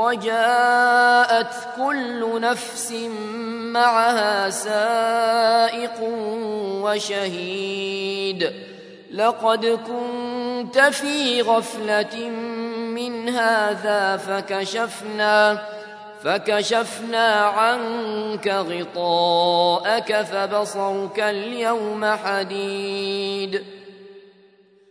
وجاءت كل نفس معها سائق وشهيد. لقد كنت في غفلة من هذا فكشفنا فكشفنا عنك غطاءك فبصرك اليوم حديد.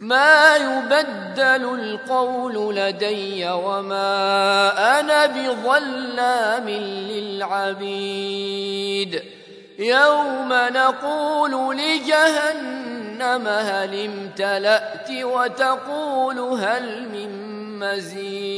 ما يبدل القول لدي وما أنا بظلام للعبيد. يوم نقول لجهنم هل امتلأت وتقول هل من مزيد.